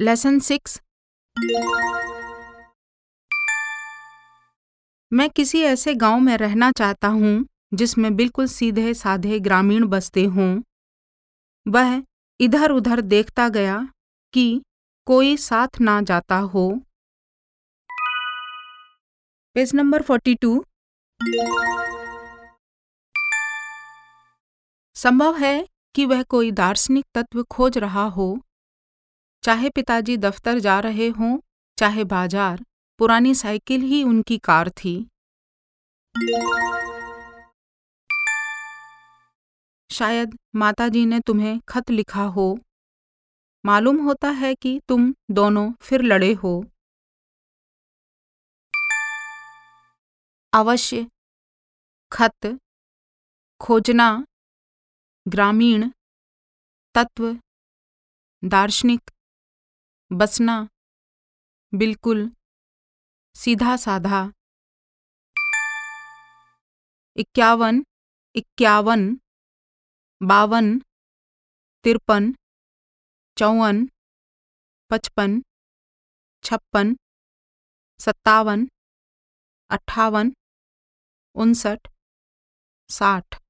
Lesson six मैं किसी ऐसे गाँव में रहना चाहता हूँ, जिसमें बिल्कुल सीधे साधे ग्रामीण बसते हों। वह इधर उधर देखता गया कि कोई साथ ना जाता हो। पेज नंबर फोर्टी टू संभव है कि वह कोई दार्शनिक तत्व खोज रहा हो। चाहे पिताजी दफ्तर जा रहे हों, चाहे बाज़ार, पुरानी साइकिल ही उनकी कार थी। शायद माताजी ने तुम्हें खत लिखा हो। मालूम होता है कि तुम दोनों फिर लड़े हो। अवश्य। खत। खोजना। ग्रामीण, तत्व, दार्शनिक, बसना, बिल्कुल सीधा साधा इक्यावन इक्यावन, बावन, तिरपन, चौवन, पचपन, छप्पन, सत्तावन, अट्ठावन, उनसठ, साठ।